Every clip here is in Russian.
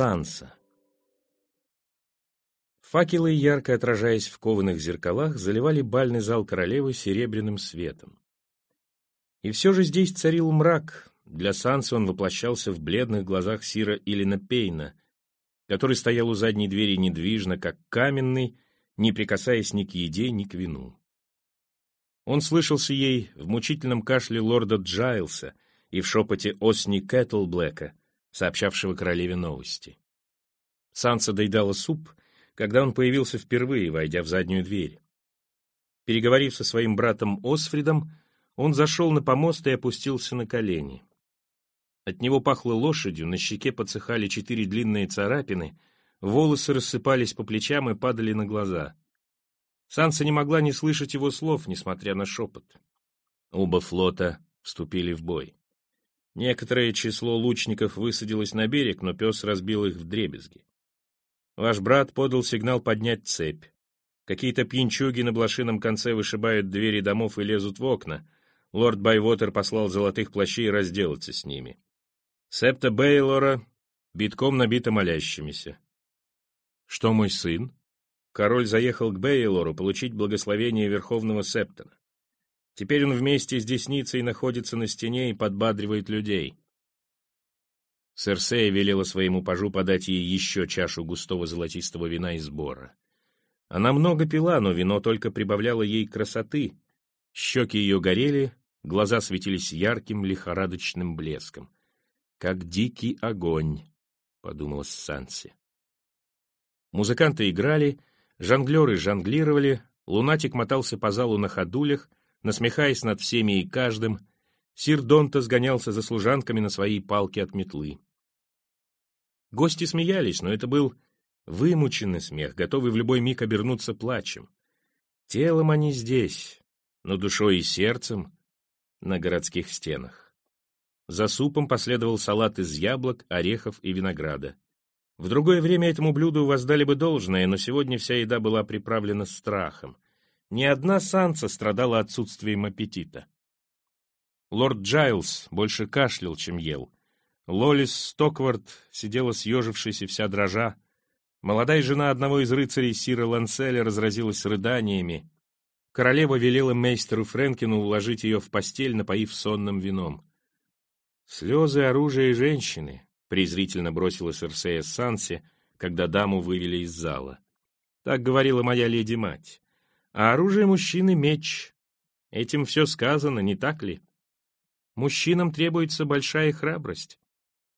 Санса. Факелы, ярко отражаясь в кованых зеркалах, заливали бальный зал королевы серебряным светом. И все же здесь царил мрак. Для Санса он воплощался в бледных глазах Сира Илина Пейна, который стоял у задней двери недвижно, как каменный, не прикасаясь ни к еде, ни к вину. Он слышался ей в мучительном кашле лорда Джайлса и в шепоте Осни Кэтлблэка, сообщавшего королеве новости. Санса доедала суп, когда он появился впервые, войдя в заднюю дверь. Переговорив со своим братом Осфридом, он зашел на помост и опустился на колени. От него пахло лошадью, на щеке подсыхали четыре длинные царапины, волосы рассыпались по плечам и падали на глаза. Санса не могла не слышать его слов, несмотря на шепот. Оба флота вступили в бой. Некоторое число лучников высадилось на берег, но пес разбил их в дребезги. Ваш брат подал сигнал поднять цепь. Какие-то пьянчуги на блошином конце вышибают двери домов и лезут в окна. Лорд Байвотер послал золотых плащей разделаться с ними. Септа Бейлора битком набита молящимися. Что мой сын? Король заехал к Бейлору получить благословение Верховного Септона. Теперь он вместе с Десницей находится на стене и подбадривает людей. Серсея велела своему пажу подать ей еще чашу густого золотистого вина из бора. Она много пила, но вино только прибавляло ей красоты. Щеки ее горели, глаза светились ярким лихорадочным блеском. «Как дикий огонь», — подумала Санси. Музыканты играли, жонглеры жонглировали, лунатик мотался по залу на ходулях, насмехаясь над всеми и каждым, сир Донта сгонялся за служанками на своей палке от метлы. Гости смеялись, но это был вымученный смех, готовый в любой миг обернуться плачем. Телом они здесь, но душой и сердцем на городских стенах. За супом последовал салат из яблок, орехов и винограда. В другое время этому блюду воздали бы должное, но сегодня вся еда была приправлена страхом — не одна Санса страдала отсутствием аппетита. Лорд Джайлс больше кашлял, чем ел. Лоллис Стокворт сидела съежившись и вся дрожа. Молодая жена одного из рыцарей Сира Ланселя разразилась рыданиями. Королева велела мейстеру Френкену уложить ее в постель, напоив сонным вином. «Слезы, оружие и женщины», — презрительно бросила Серсея Сансе, когда даму вывели из зала. Так говорила моя леди-мать. А оружие мужчины — меч. Этим все сказано, не так ли? Мужчинам требуется большая храбрость.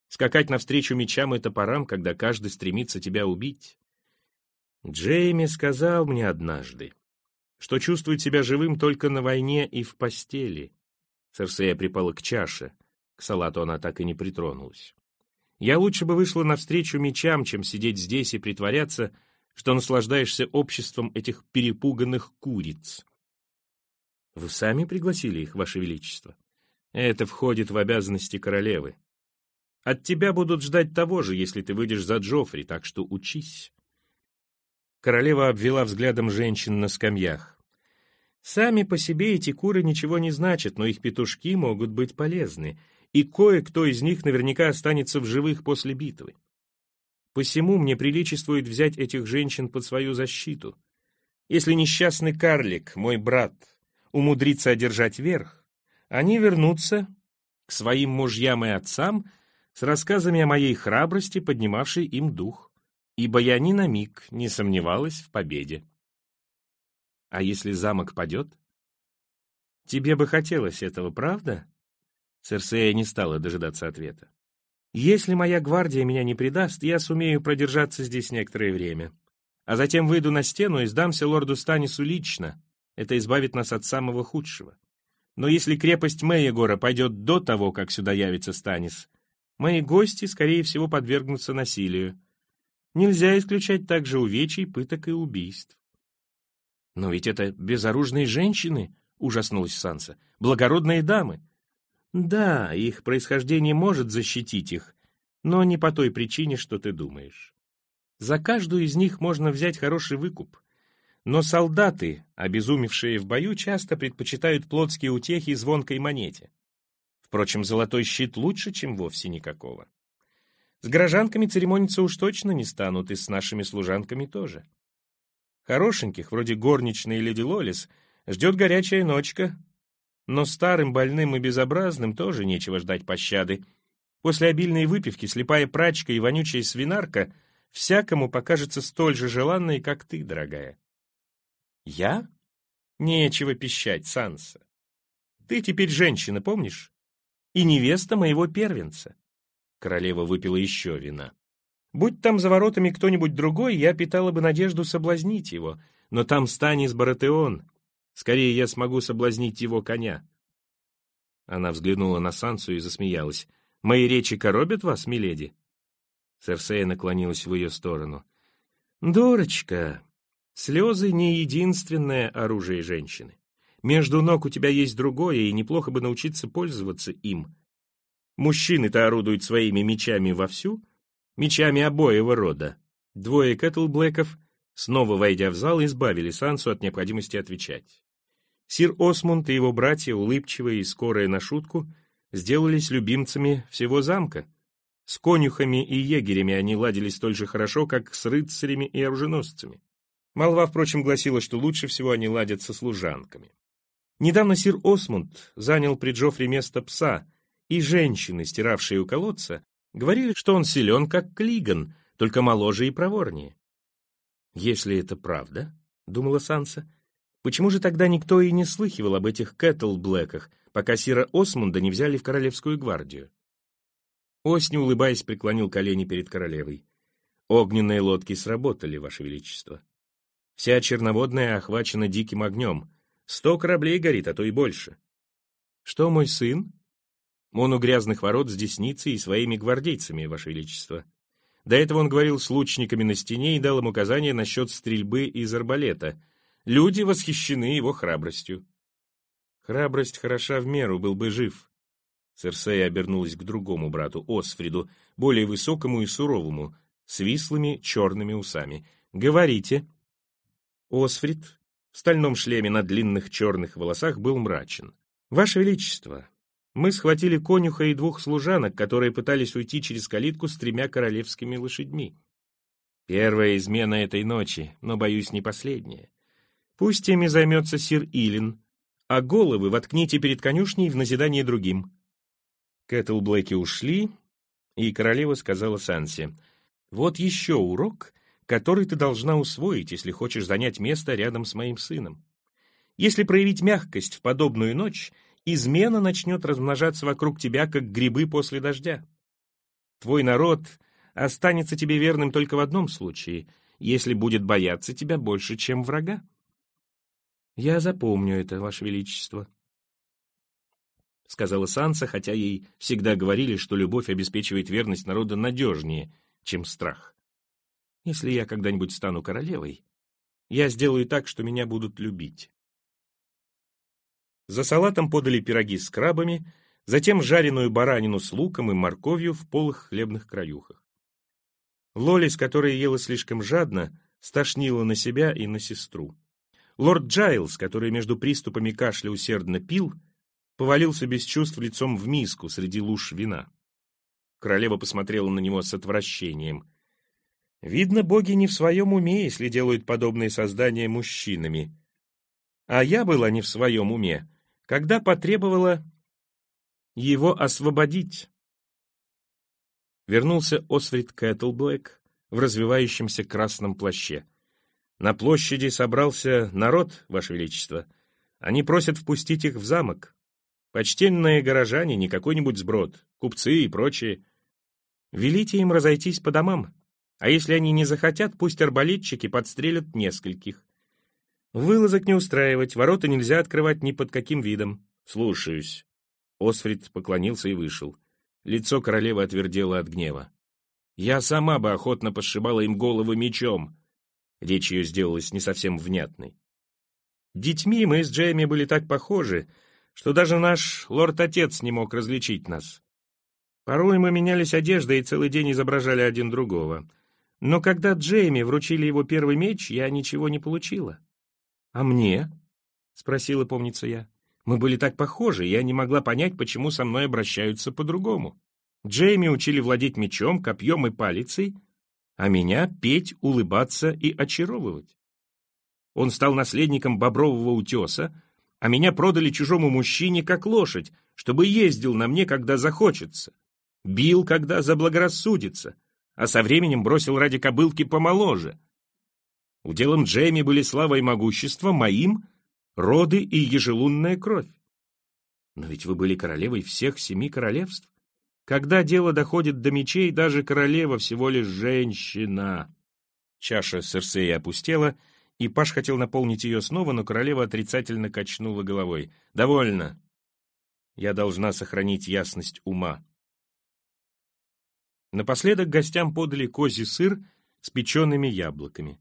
Скакать навстречу мечам и топорам, когда каждый стремится тебя убить. Джейми сказал мне однажды, что чувствует себя живым только на войне и в постели. Серсея припала к чаше. К салату она так и не притронулась. Я лучше бы вышла навстречу мечам, чем сидеть здесь и притворяться, что наслаждаешься обществом этих перепуганных куриц. Вы сами пригласили их, Ваше Величество? Это входит в обязанности королевы. От тебя будут ждать того же, если ты выйдешь за Джоффри, так что учись. Королева обвела взглядом женщин на скамьях. Сами по себе эти куры ничего не значат, но их петушки могут быть полезны, и кое-кто из них наверняка останется в живых после битвы. Посему мне приличествует взять этих женщин под свою защиту. Если несчастный карлик, мой брат, умудрится одержать верх, они вернутся к своим мужьям и отцам с рассказами о моей храбрости, поднимавшей им дух, ибо я ни на миг не сомневалась в победе. А если замок падет? Тебе бы хотелось этого, правда? Серсея не стала дожидаться ответа. Если моя гвардия меня не предаст, я сумею продержаться здесь некоторое время. А затем выйду на стену и сдамся лорду Станису лично. Это избавит нас от самого худшего. Но если крепость Мэйегора пойдет до того, как сюда явится Станис, мои гости, скорее всего, подвергнутся насилию. Нельзя исключать также увечий, пыток и убийств. «Но ведь это безоружные женщины», — ужаснулась Санса, — «благородные дамы. Да, их происхождение может защитить их, но не по той причине, что ты думаешь. За каждую из них можно взять хороший выкуп. Но солдаты, обезумевшие в бою, часто предпочитают плотские утехи звонкой монете. Впрочем, золотой щит лучше, чем вовсе никакого. С горожанками церемониться уж точно не станут, и с нашими служанками тоже. Хорошеньких, вроде горничной леди Лолис, ждет горячая ночка, но старым, больным и безобразным тоже нечего ждать пощады. После обильной выпивки слепая прачка и вонючая свинарка всякому покажется столь же желанной, как ты, дорогая. Я? Нечего пищать, Санса. Ты теперь женщина, помнишь? И невеста моего первенца. Королева выпила еще вина. Будь там за воротами кто-нибудь другой, я питала бы надежду соблазнить его, но там Станис Баратеон. Скорее я смогу соблазнить его коня. Она взглянула на Сансу и засмеялась. «Мои речи коробят вас, миледи?» Серсея наклонилась в ее сторону. «Дурочка, слезы — не единственное оружие женщины. Между ног у тебя есть другое, и неплохо бы научиться пользоваться им. Мужчины-то орудуют своими мечами вовсю, мечами обоего рода. Двое Кэтлблэков, снова войдя в зал, избавили Сансу от необходимости отвечать. Сир Осмунд и его братья, улыбчивые и скорые на шутку, сделались любимцами всего замка. С конюхами и егерями они ладили столь же хорошо, как с рыцарями и оруженосцами. Молва, впрочем, гласила, что лучше всего они ладят со служанками. Недавно сир Осмунд занял при Джоффри место пса, и женщины, стиравшие у колодца, говорили, что он силен, как Клиган, только моложе и проворнее. «Если это правда, — думала Санса, — почему же тогда никто и не слыхивал об этих Кэтлблэках, пока сира Осмунда не взяли в Королевскую гвардию?» Осни, улыбаясь, преклонил колени перед королевой. «Огненные лодки сработали, Ваше Величество. Вся черноводная охвачена диким огнем. Сто кораблей горит, а то и больше. Что, мой сын? Он у грязных ворот с десницей и своими гвардейцами, Ваше Величество. До этого он говорил с лучниками на стене и дал им указания насчет стрельбы из арбалета. Люди восхищены его храбростью. Храбрость хороша в меру, был бы жив. Серсея обернулась к другому брату, Осфриду, более высокому и суровому, с вислыми черными усами. «Говорите». Осфрид в стальном шлеме на длинных черных волосах был мрачен. «Ваше Величество, мы схватили конюха и двух служанок, которые пытались уйти через калитку с тремя королевскими лошадьми. Первая измена этой ночи, но, боюсь, не последняя. Пусть ими займется сир Илин, а головы воткните перед конюшней в назидание другим». Кэтлблэки ушли, и королева сказала Сансе, «Вот еще урок, который ты должна усвоить, если хочешь занять место рядом с моим сыном. Если проявить мягкость в подобную ночь, измена начнет размножаться вокруг тебя, как грибы после дождя. Твой народ останется тебе верным только в одном случае, если будет бояться тебя больше, чем врага. Я запомню это, Ваше Величество, — сказала Санса, хотя ей всегда говорили, что любовь обеспечивает верность народа надежнее, чем страх. Если я когда-нибудь стану королевой, я сделаю так, что меня будут любить. За салатом подали пироги с крабами, затем жареную баранину с луком и морковью в полых хлебных краюхах. Лолис, которая ела слишком жадно, стошнила на себя и на сестру. Лорд Джайлс, который между приступами кашля усердно пил, повалился без чувств лицом в миску среди луж вина. Королева посмотрела на него с отвращением. Видно, боги не в своем уме, если делают подобные создания мужчинами. А я была не в своем уме, когда потребовала его освободить. Вернулся Осфрид Кеттлблэк в развивающемся красном плаще. На площади собрался народ, Ваше Величество. Они просят впустить их в замок. Почтенные горожане, не какой-нибудь сброд, купцы и прочие. Велите им разойтись по домам. А если они не захотят, пусть арбалетчики подстрелят нескольких. Вылазок не устраивать, ворота нельзя открывать ни под каким видом. Слушаюсь. Осфрид поклонился и вышел. Лицо королевы отвердело от гнева. Я сама бы охотно посшибала им головы мечом. Речь ее сделалась не совсем внятной. Детьми мы с Джейми были так похожи, что даже наш лорд-отец не мог различить нас. Порой мы менялись одеждой и целый день изображали один другого — но когда Джейми вручили его первый меч, я ничего не получила. «А мне?» — спросила, помнится я. «Мы были так похожи, я не могла понять, почему со мной обращаются по-другому». Джейми учили владеть мечом, копьем и палицей, а меня петь, улыбаться и очаровывать. Он стал наследником бобрового утеса, а меня продали чужому мужчине как лошадь, чтобы ездил на мне, когда захочется, бил, когда заблагорассудится, а со временем бросил ради кобылки помоложе. Уделом Джейми были слава и могущество, моим — роды и ежелунная кровь. Но ведь вы были королевой всех семи королевств. Когда дело доходит до мечей, даже королева всего лишь женщина. Чаша Серсеи опустела, и Паш хотел наполнить ее снова, но королева отрицательно качнула головой. «Довольно. Я должна сохранить ясность ума». Напоследок гостям подали козий сыр с печеными яблоками.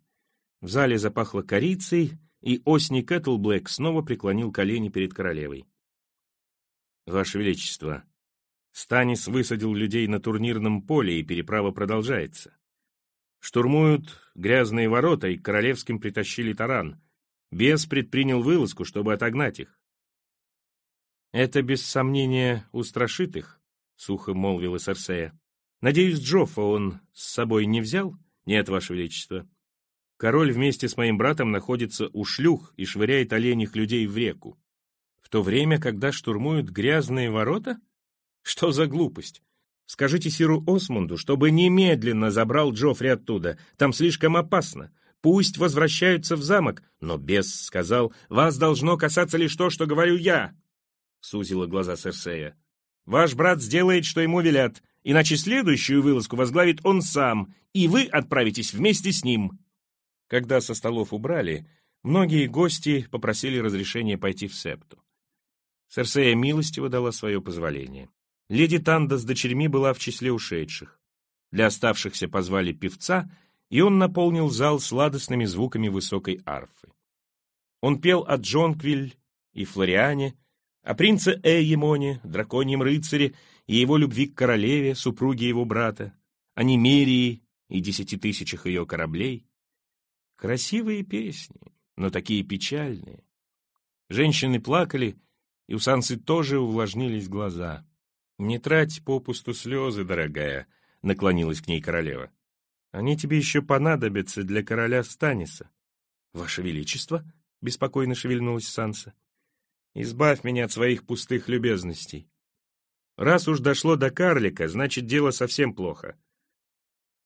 В зале запахло корицей, и Осни Кэтлблэк снова преклонил колени перед королевой. «Ваше Величество, Станис высадил людей на турнирном поле, и переправа продолжается. Штурмуют грязные ворота, и королевским притащили таран. Бес предпринял вылазку, чтобы отогнать их. «Это, без сомнения, устрашит их», — сухо молвила Серсея. «Надеюсь, Джоффа он с собой не взял?» «Нет, Ваше Величество. Король вместе с моим братом находится у шлюх и швыряет оленях людей в реку. В то время, когда штурмуют грязные ворота? Что за глупость? Скажите Сиру Осмунду, чтобы немедленно забрал Джоффри оттуда. Там слишком опасно. Пусть возвращаются в замок. Но бес сказал, вас должно касаться лишь то, что говорю я. Сузила глаза Серсея. Ваш брат сделает, что ему велят, иначе следующую вылазку возглавит он сам, и вы отправитесь вместе с ним. Когда со столов убрали, многие гости попросили разрешения пойти в септу. Серсея милостиво дала свое позволение. Леди Танда с дочерьми была в числе ушедших. Для оставшихся позвали певца, и он наполнил зал сладостными звуками высокой арфы. Он пел о Джонквиль и Флориане, о принце Эйемоне, драконьем рыцаре и его любви к королеве, супруге его брата, о Немерии и десяти тысячах ее кораблей. Красивые песни, но такие печальные. Женщины плакали, и у Сансы тоже увлажнились глаза. «Не трать попусту слезы, дорогая», — наклонилась к ней королева. «Они тебе еще понадобятся для короля Станиса». «Ваше Величество», — беспокойно шевельнулась Санса, — «избавь меня от своих пустых любезностей. Раз уж дошло до карлика, значит, дело совсем плохо.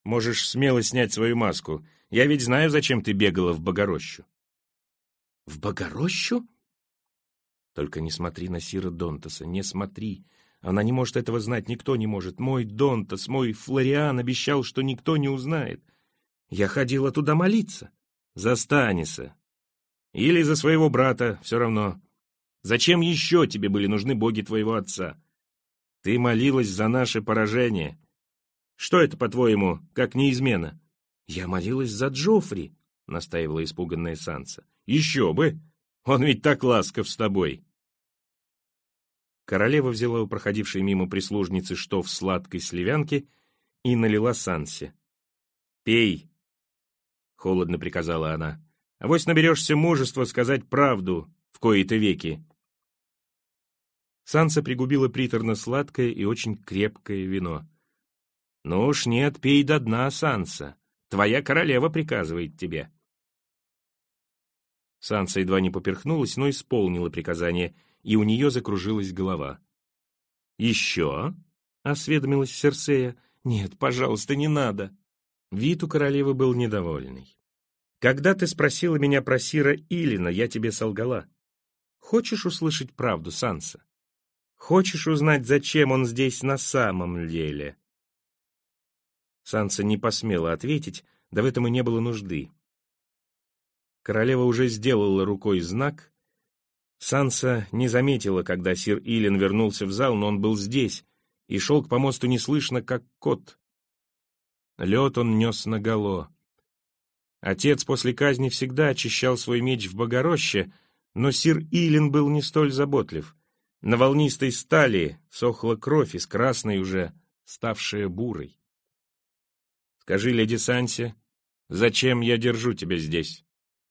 Можешь смело снять свою маску. Я ведь знаю, зачем ты бегала в Богорощу». «В Богорощу?» «Только не смотри на Сира Донтаса, не смотри. Она не может этого знать, никто не может. Мой Донтас, мой Флориан обещал, что никто не узнает. Я ходила туда молиться. За Станиса. Или за своего брата, все равно. Зачем еще тебе были нужны боги твоего отца? Ты молилась за наше поражение. Что это, по-твоему, как неизмена? Я молилась за Джоффри, настаивала испуганная Санса. Еще бы! Он ведь так ласков с тобой. Королева взяла у проходившей мимо прислужницы штоф сладкой сливянки и налила Сансе. «Пей!» — холодно приказала она. «Авось наберешься мужества сказать правду в кои-то веки». Санса пригубила приторно-сладкое и очень крепкое вино. «Ну уж нет, пей до дна, Санса. Твоя королева приказывает тебе». Санса едва не поперхнулась, но исполнила приказание — и у нее закружилась голова. «Еще?» — осведомилась Серсея. «Нет, пожалуйста, не надо». Вид у королевы был недовольный. «Когда ты спросила меня про Сира Илина, я тебе солгала. Хочешь услышать правду, Санса? Хочешь узнать, зачем он здесь на самом деле?» Санса не посмела ответить, да в этом и не было нужды. Королева уже сделала рукой знак, Санса не заметила, когда сир Илин вернулся в зал, но он был здесь и шел к помосту неслышно, как кот. Лед он нес наголо. Отец после казни всегда очищал свой меч в Богороще, но сир Илин был не столь заботлив. На волнистой стали сохла кровь из красной уже, ставшая бурой. «Скажи, леди Сансе, зачем я держу тебя здесь?»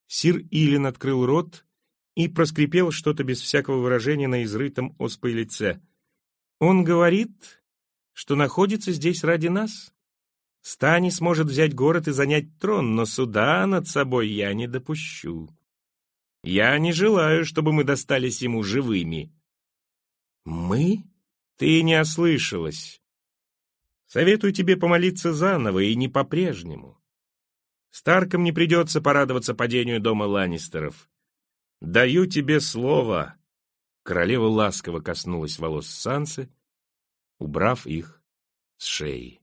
Сир Илин открыл рот и проскрипел что-то без всякого выражения на изрытом оспой лице. «Он говорит, что находится здесь ради нас. Стани сможет взять город и занять трон, но суда над собой я не допущу. Я не желаю, чтобы мы достались ему живыми. Мы? Ты не ослышалась. Советую тебе помолиться заново и не по-прежнему. Старкам не придется порадоваться падению дома Ланнистеров. Даю тебе слово. Королева ласково коснулась волос Сансы, убрав их с шеи.